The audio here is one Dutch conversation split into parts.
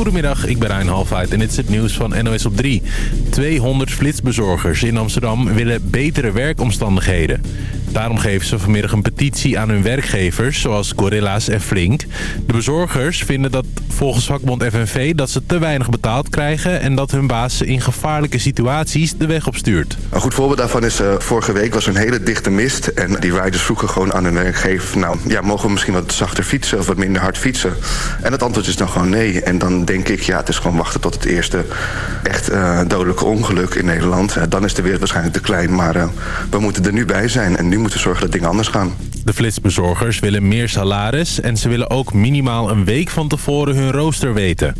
Goedemiddag, ik ben Rijn Halfheid en dit is het nieuws van NOS op 3. 200 flitsbezorgers in Amsterdam willen betere werkomstandigheden. Daarom geven ze vanmiddag een petitie aan hun werkgevers, zoals Gorilla's en Flink. De bezorgers vinden dat volgens vakbond FNV dat ze te weinig betaald krijgen... en dat hun baas ze in gevaarlijke situaties de weg opstuurt. Een goed voorbeeld daarvan is, uh, vorige week was een hele dichte mist... en die riders vroegen gewoon aan hun werkgever... nou, ja, mogen we misschien wat zachter fietsen of wat minder hard fietsen? En het antwoord is dan gewoon nee. En dan denk ik, ja, het is gewoon wachten tot het eerste echt uh, dodelijke ongeluk in Nederland. Uh, dan is de wereld waarschijnlijk te klein, maar we moeten er nu bij zijn... en nu moeten zorgen dat dingen anders gaan. De flitsbezorgers willen meer salaris en ze willen ook minimaal een week van tevoren hun rooster weten.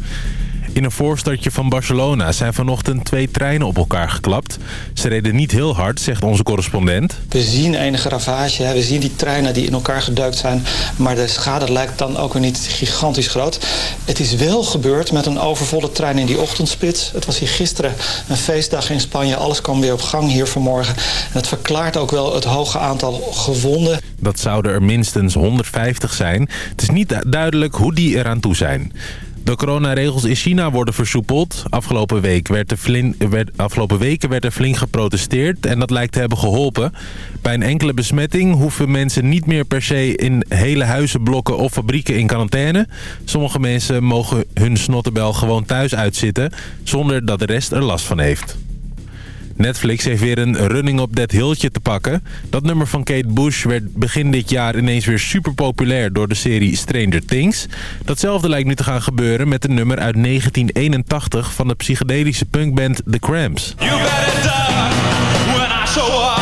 In een voorstadje van Barcelona zijn vanochtend twee treinen op elkaar geklapt. Ze reden niet heel hard, zegt onze correspondent. We zien enige ravage, hè. we zien die treinen die in elkaar geduikt zijn... maar de schade lijkt dan ook weer niet gigantisch groot. Het is wel gebeurd met een overvolle trein in die ochtendspits. Het was hier gisteren een feestdag in Spanje. Alles kwam weer op gang hier vanmorgen. En het verklaart ook wel het hoge aantal gewonden. Dat zouden er minstens 150 zijn. Het is niet duidelijk hoe die eraan toe zijn. De coronaregels in China worden versoepeld. Afgelopen, week werd er werd, afgelopen weken werd er flink geprotesteerd en dat lijkt te hebben geholpen. Bij een enkele besmetting hoeven mensen niet meer per se in hele huizenblokken of fabrieken in quarantaine. Sommige mensen mogen hun snottebel gewoon thuis uitzitten zonder dat de rest er last van heeft. Netflix heeft weer een Running Up That Hilltje te pakken. Dat nummer van Kate Bush werd begin dit jaar ineens weer super populair door de serie Stranger Things. Datzelfde lijkt nu te gaan gebeuren met een nummer uit 1981 van de psychedelische punkband The Cramps. You when I show up.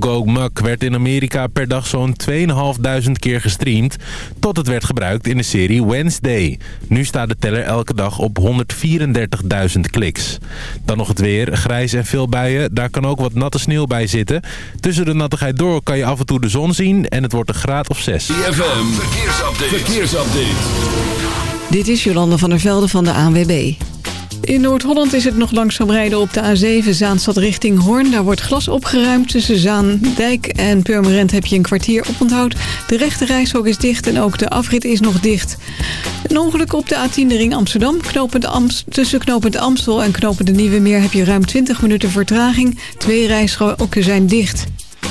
Go Go Muck werd in Amerika per dag zo'n 2.500 keer gestreamd... tot het werd gebruikt in de serie Wednesday. Nu staat de teller elke dag op 134.000 kliks. Dan nog het weer, grijs en veel buien. Daar kan ook wat natte sneeuw bij zitten. Tussen de nattigheid door kan je af en toe de zon zien... en het wordt een graad of 6. ZFM, verkeersupdate. verkeersupdate. Dit is Jolande van der Velde van de ANWB. In Noord-Holland is het nog langzaam rijden op de A7 Zaanstad richting Hoorn. Daar wordt glas opgeruimd. Tussen Zaandijk en Purmerend heb je een kwartier oponthoud. De rechte reishok is dicht en ook de afrit is nog dicht. Een ongeluk op de A10 de ring Amsterdam. Knopend Amst tussen knopend Amstel en knopend de Nieuwe Meer heb je ruim 20 minuten vertraging. Twee rijstroken zijn dicht.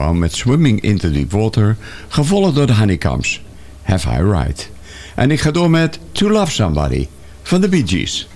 Rosenbaum met Swimming into Deep Water, gevolgd door de Honeycombs, Have I Right. En ik ga door met To Love Somebody van de Bee Gees.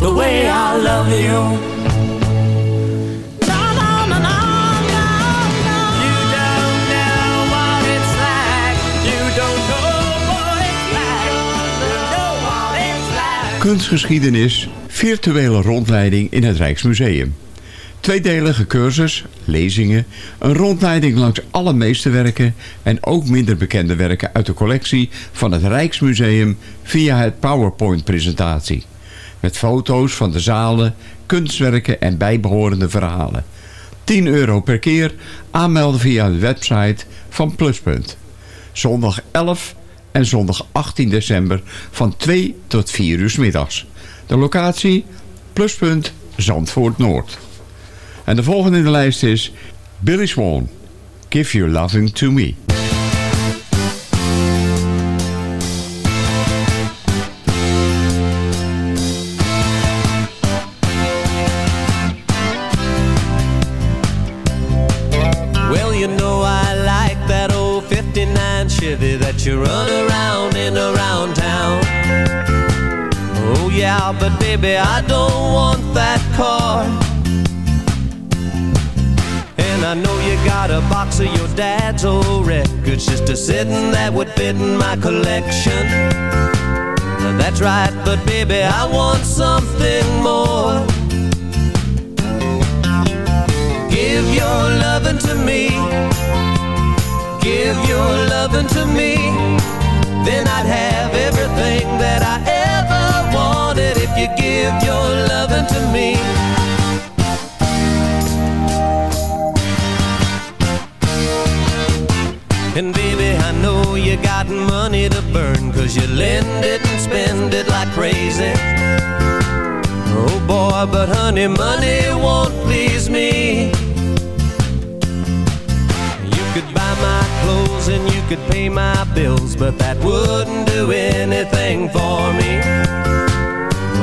The way I. Kunstgeschiedenis, virtuele rondleiding in het Rijksmuseum. Tweedelige cursus, lezingen, een rondleiding langs alle meesterwerken en ook minder bekende werken uit de collectie van het Rijksmuseum via het PowerPoint-presentatie. Met foto's van de zalen, kunstwerken en bijbehorende verhalen. 10 euro per keer, aanmelden via de website van Pluspunt. Zondag 11 en zondag 18 december van 2 tot 4 uur middags. De locatie Pluspunt Zandvoort Noord. En de volgende in de lijst is Billy Swan. Give Your Loving To Me. Well, you know I like that old 59 Chevy that you run around in around town. Oh yeah, but baby, I don't want that car. Got a box of your dad's old records just a sitting that would fit in my collection. That's right, but baby, I want something more. Give your loving to me. Give your loving to me. Then I'd have everything that I ever wanted if you give your loving to me. And baby, I know you got money to burn Cause you lend it and spend it like crazy Oh boy, but honey, money won't please me You could buy my clothes and you could pay my bills, but that wouldn't do anything for me.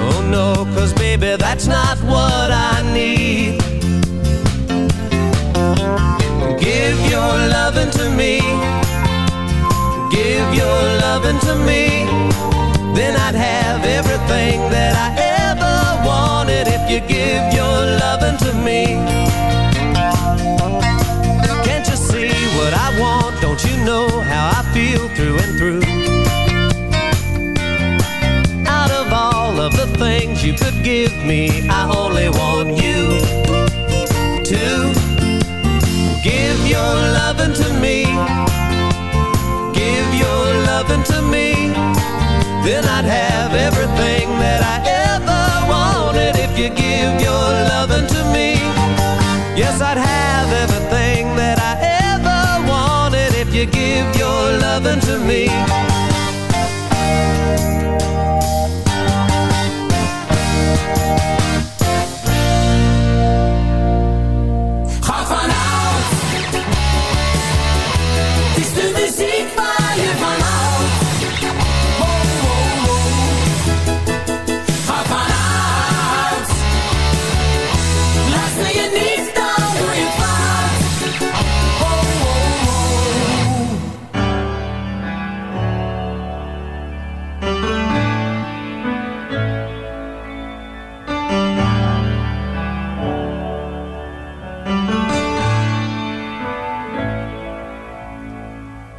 Oh no, cause baby, that's not what I need. Loving to me. Give your loving to me. Then I'd have everything that I ever wanted if you give your loving to me. Can't you see what I want? Don't you know how I feel through and through? Out of all of the things you could give me, I only want you your loving to me. Give your loving to me. Then I'd have everything that I ever wanted if you give your to me. Yes, I'd have everything that I ever wanted if you give your loving to me.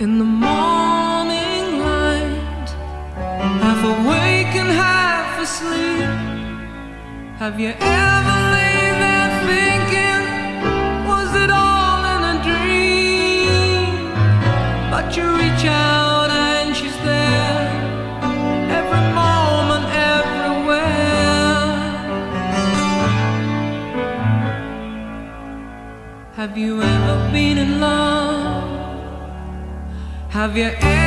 In the morning light, half awake and half asleep. Have you ever there thinking, was it all in a dream? But you reach out and she's there, every moment, everywhere. Have you ever been in love? Have you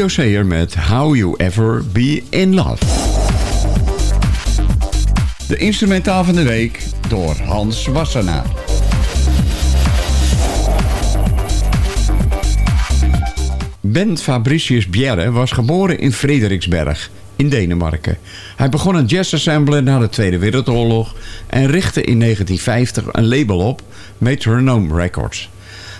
Leo Sayer met How You Ever Be In Love. De instrumentaal van de week door Hans Wassenaar. Ben Fabricius Bjerre was geboren in Frederiksberg in Denemarken. Hij begon een jazz-assembler na de Tweede Wereldoorlog... en richtte in 1950 een label op, Metronome Records.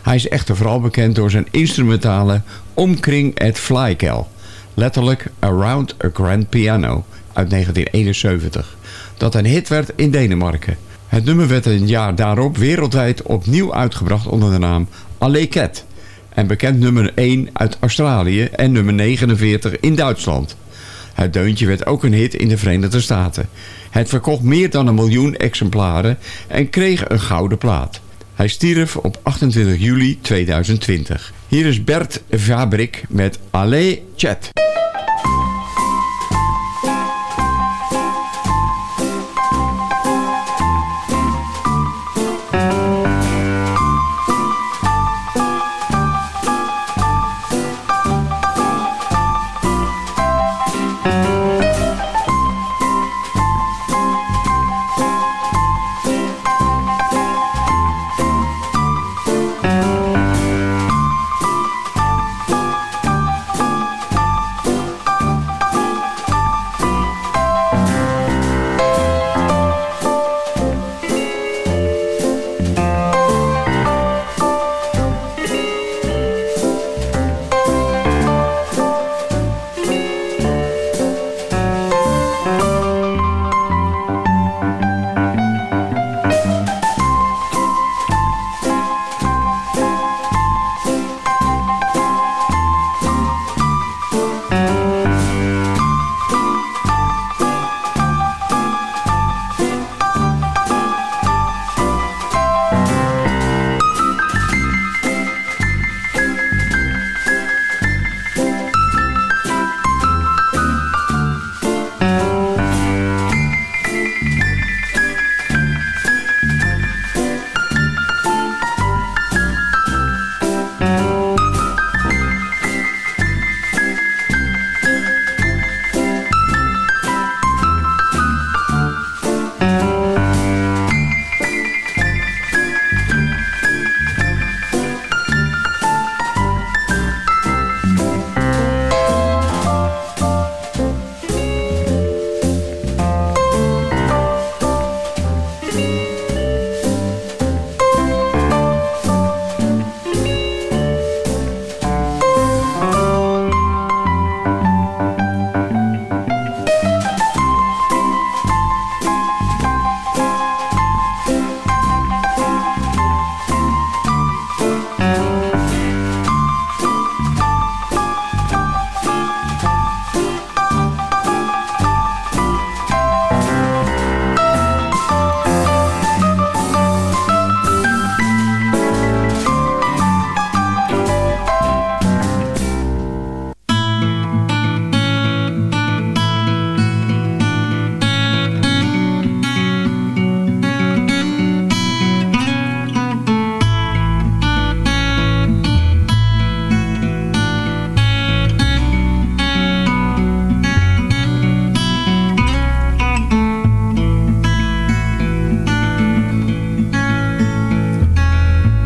Hij is echter vooral bekend door zijn instrumentale Omkring het Flykel... letterlijk Around a Grand Piano uit 1971... dat een hit werd in Denemarken. Het nummer werd een jaar daarop wereldwijd opnieuw uitgebracht onder de naam Alley Cat... en bekend nummer 1 uit Australië en nummer 49 in Duitsland... Het deuntje werd ook een hit in de Verenigde Staten. Het verkocht meer dan een miljoen exemplaren en kreeg een gouden plaat. Hij stierf op 28 juli 2020. Hier is Bert Fabrik met Allez Chat.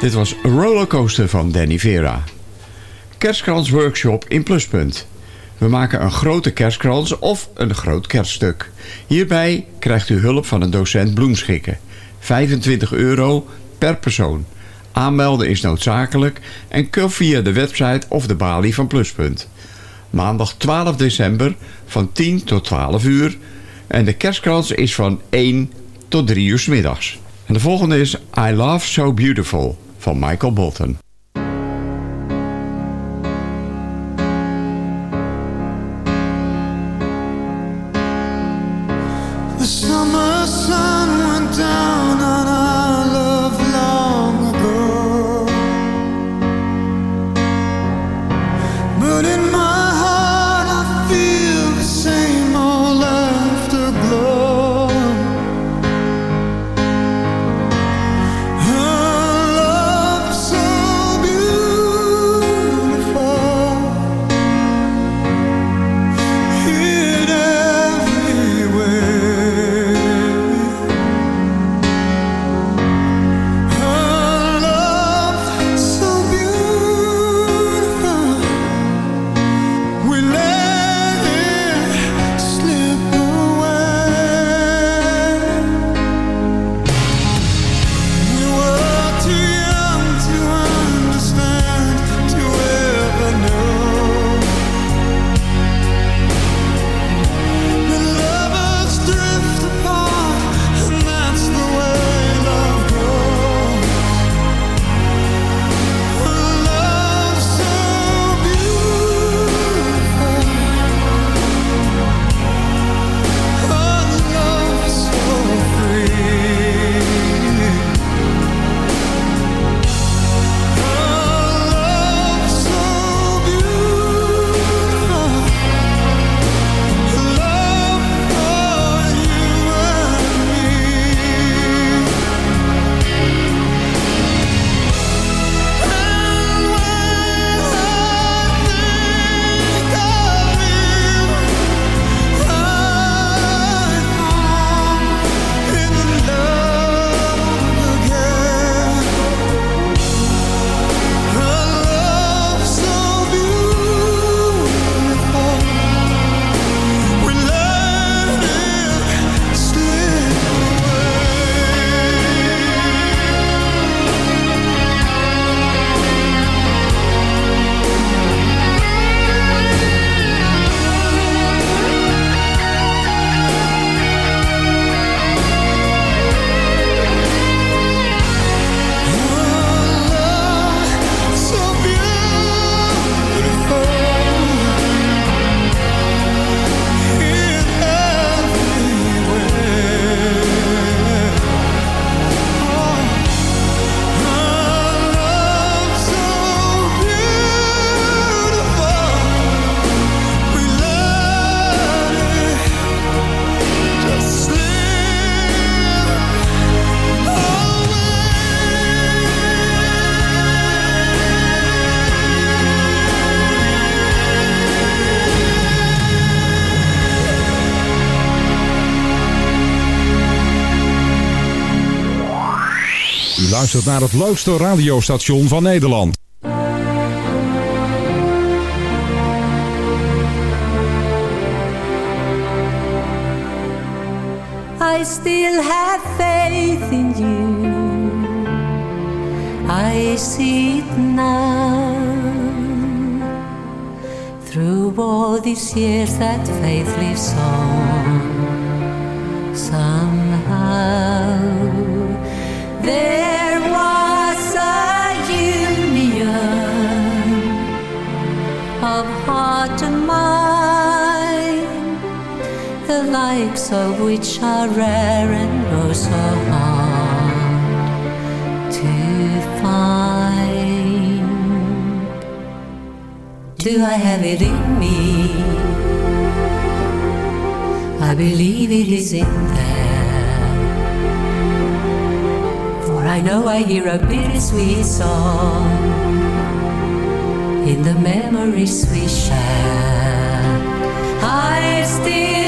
Dit was Rollercoaster van Danny Vera. Kerstkrans workshop in Pluspunt. We maken een grote kerstkrans of een groot kerststuk. Hierbij krijgt u hulp van een docent bloemschikken. 25 euro per persoon. Aanmelden is noodzakelijk en kan via de website of de balie van Pluspunt. Maandag 12 december van 10 tot 12 uur. En de kerstkrans is van 1 tot 3 uur 's middags. En de volgende is I Love So Beautiful van Michael Bolton. Luistert naar het leukste radiostation van Nederland. I still have faith in you. I see it now. Through all these years, that faith lives on. Somehow, there heart and mind the likes of which are rare and oh so hard to find. Do I have it in me? I believe it is in there. For I know I hear a bittersweet song in the memories we share. I still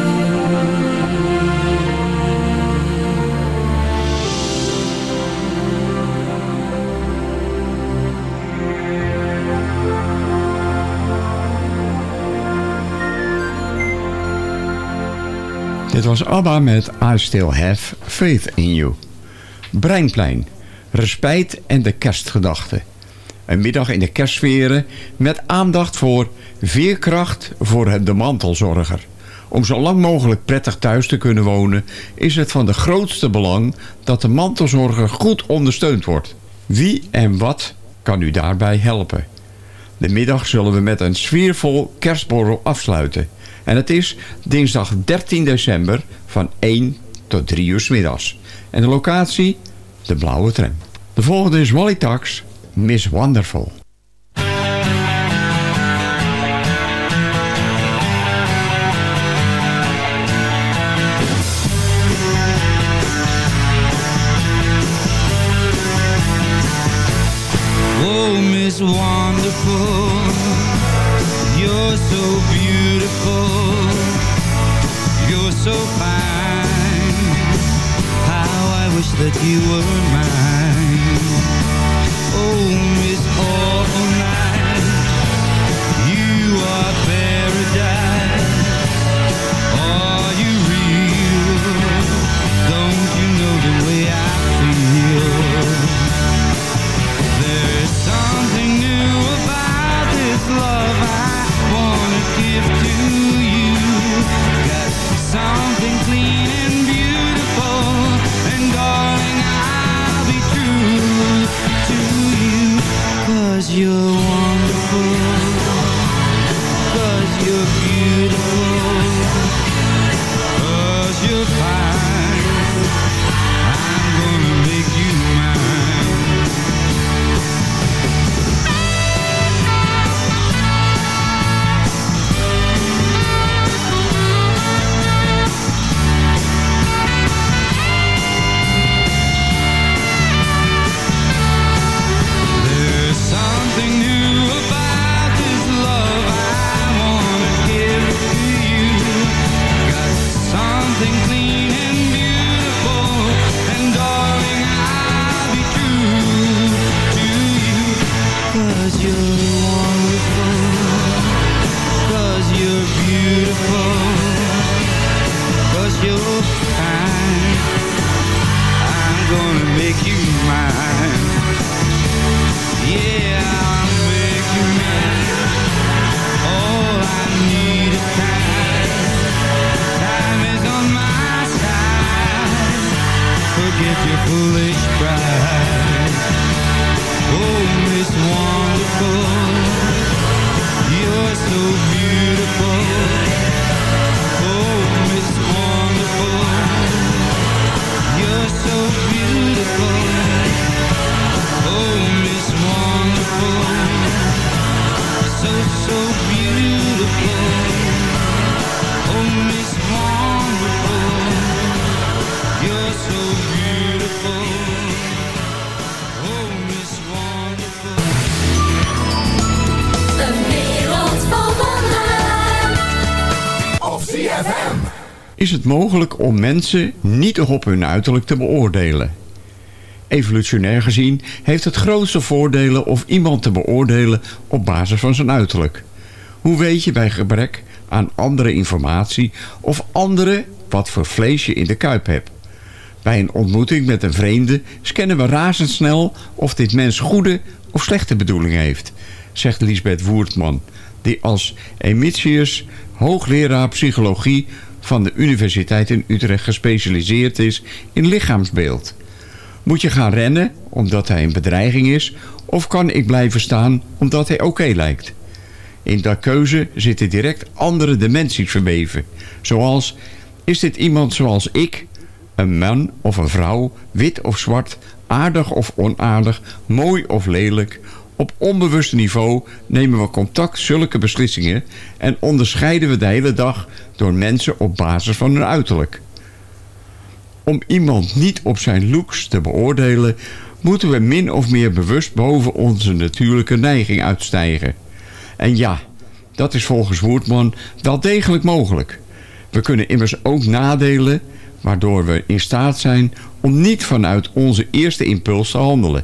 Was ABBA met I Still Have Faith in You. Breinplein, respijt en de kerstgedachte. Een middag in de kerstsferen met aandacht voor veerkracht voor de mantelzorger. Om zo lang mogelijk prettig thuis te kunnen wonen... is het van de grootste belang dat de mantelzorger goed ondersteund wordt. Wie en wat kan u daarbij helpen? De middag zullen we met een sfeervol kerstborrel afsluiten. En het is dinsdag 13 december van 1 tot 3 uur 's middags. En de locatie? De Blauwe Tram. De volgende is Wally Tax, Miss Wonderful. Oh, Miss Wonderful, you were mogelijk om mensen niet op hun uiterlijk te beoordelen? Evolutionair gezien heeft het grootste voordelen of iemand te beoordelen op basis van zijn uiterlijk. Hoe weet je bij gebrek aan andere informatie of andere wat voor vlees je in de kuip hebt? Bij een ontmoeting met een vreemde scannen we razendsnel of dit mens goede of slechte bedoelingen heeft, zegt Lisbeth Woertman, die als emitius hoogleraar psychologie van de Universiteit in Utrecht gespecialiseerd is in lichaamsbeeld. Moet je gaan rennen omdat hij een bedreiging is of kan ik blijven staan omdat hij oké lijkt? In dat keuze zitten direct andere dimensies verweven. Zoals, is dit iemand zoals ik, een man of een vrouw, wit of zwart, aardig of onaardig, mooi of lelijk... Op onbewust niveau nemen we contact zulke beslissingen... en onderscheiden we de hele dag door mensen op basis van hun uiterlijk. Om iemand niet op zijn looks te beoordelen... moeten we min of meer bewust boven onze natuurlijke neiging uitstijgen. En ja, dat is volgens Woerdman wel degelijk mogelijk. We kunnen immers ook nadelen... waardoor we in staat zijn om niet vanuit onze eerste impuls te handelen.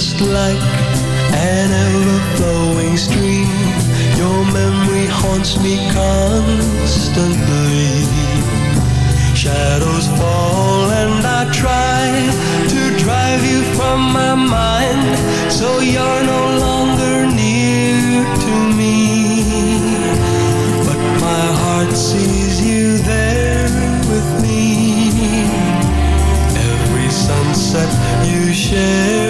just like an ever-flowing stream. Your memory haunts me constantly. Shadows fall and I try to drive you from my mind. So you're no longer near to me. But my heart sees you there with me. Every sunset you share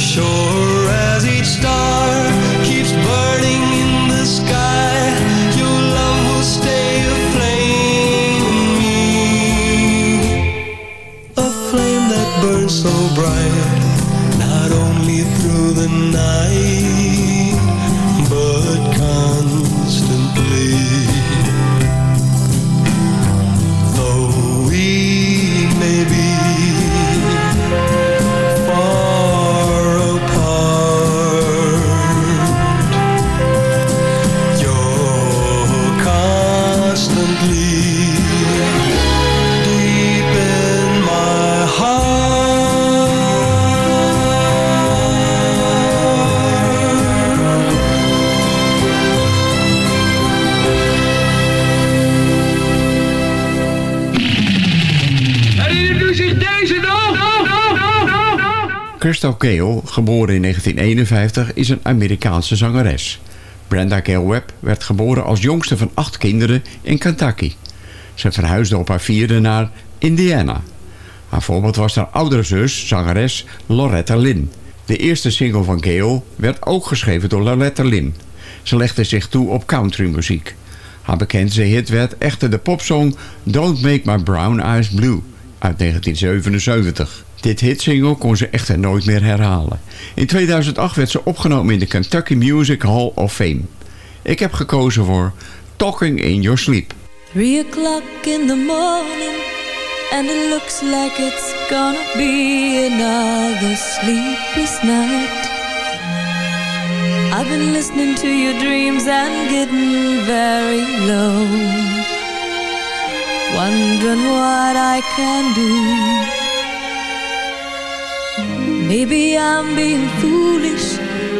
shore as each star Gale, geboren in 1951, is een Amerikaanse zangeres. Brenda Gale Webb werd geboren als jongste van acht kinderen in Kentucky. Ze verhuisde op haar vierde naar Indiana. Haar voorbeeld was haar oudere zus, zangeres Loretta Lynn. De eerste single van Gale werd ook geschreven door Loretta Lynn. Ze legde zich toe op countrymuziek. Haar bekendste hit werd echter de popsong Don't Make My Brown Eyes Blue uit 1977. Dit hitsingle kon ze echter nooit meer herhalen. In 2008 werd ze opgenomen in de Kentucky Music Hall of Fame. Ik heb gekozen voor Talking in Your Sleep. Three o'clock in the morning, and it looks like it's gonna be another sleepless night. I've been listening to your dreams and getting very low. Wondering what I can do. Maybe I'm being foolish,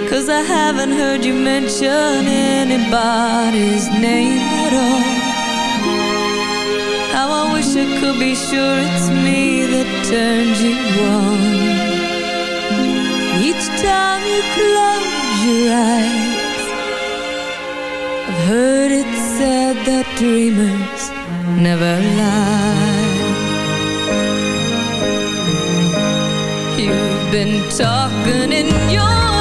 cause I haven't heard you mention anybody's name at all. How I wish I could be sure it's me that turns you on. Each time you close your eyes, I've heard it said that dreamers never lie. Been talking in your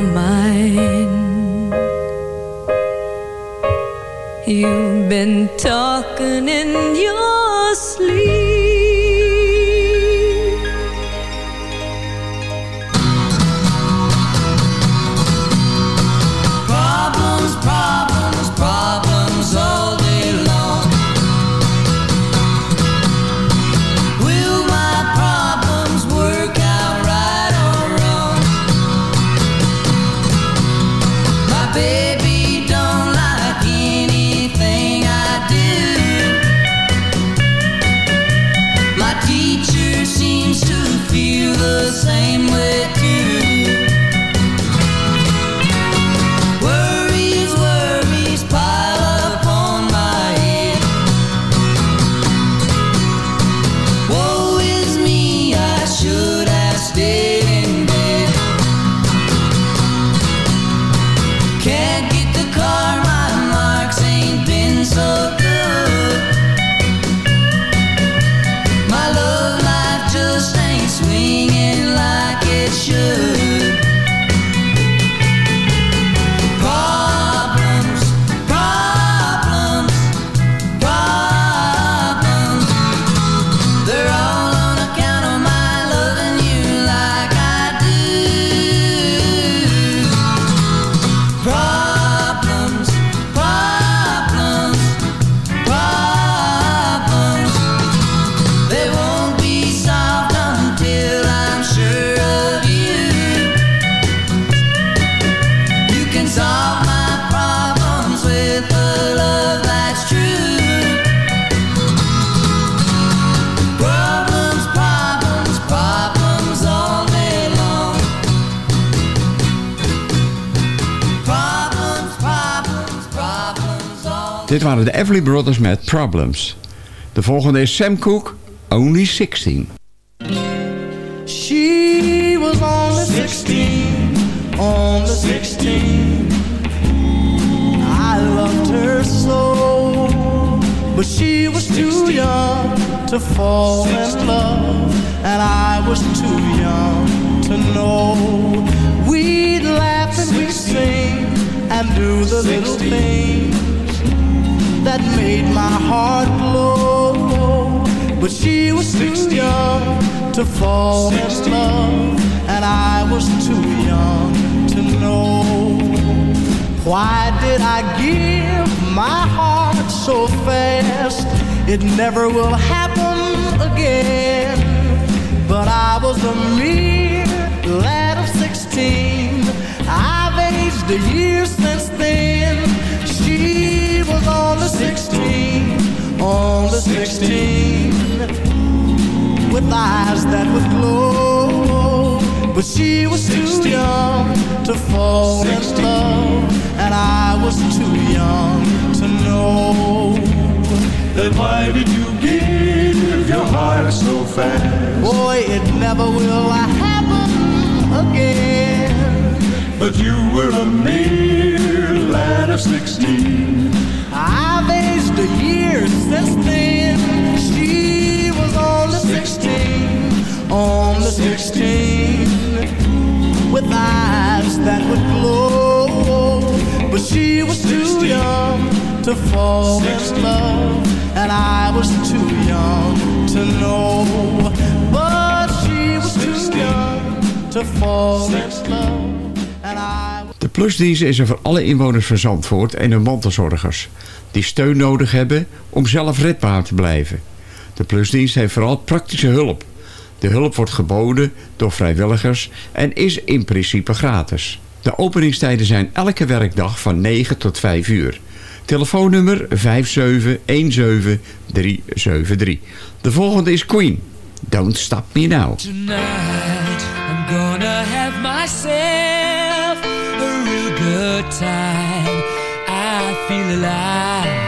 mind. You've been talking in your sleep. Dit waren de Everly Brothers met Problems. De volgende is Sam Cooke, Only 16. She was only 16, only 16. I loved her so, but she was too young to fall in love, and I was too young to know. We'd laugh and we'd sing and do the little things that made my heart glow. But she was too young to fall in love, and I was too young to know. Why did I give my heart so fast? It never will happen again. But I was a mere lad of 16. I've aged a year since then. She was only 16, only 16 with eyes that would glow. But she was too young to fall in love, and I was too young to know. Then why did you give your heart so fast? Boy, it never will happen again. But you were a mere lad of 16. I've aged a year since then. She was only 16, only 16, with eyes that would glow. But she was too young to fall in love, and I was too young to know. But she was too young to fall in love, and I. Plusdienst is er voor alle inwoners van Zandvoort en hun mantelzorgers... die steun nodig hebben om zelf redbaar te blijven. De plusdienst heeft vooral praktische hulp. De hulp wordt geboden door vrijwilligers en is in principe gratis. De openingstijden zijn elke werkdag van 9 tot 5 uur. Telefoonnummer 5717373. De volgende is Queen. Don't Stop Me Now. I'm gonna have time. I feel alive.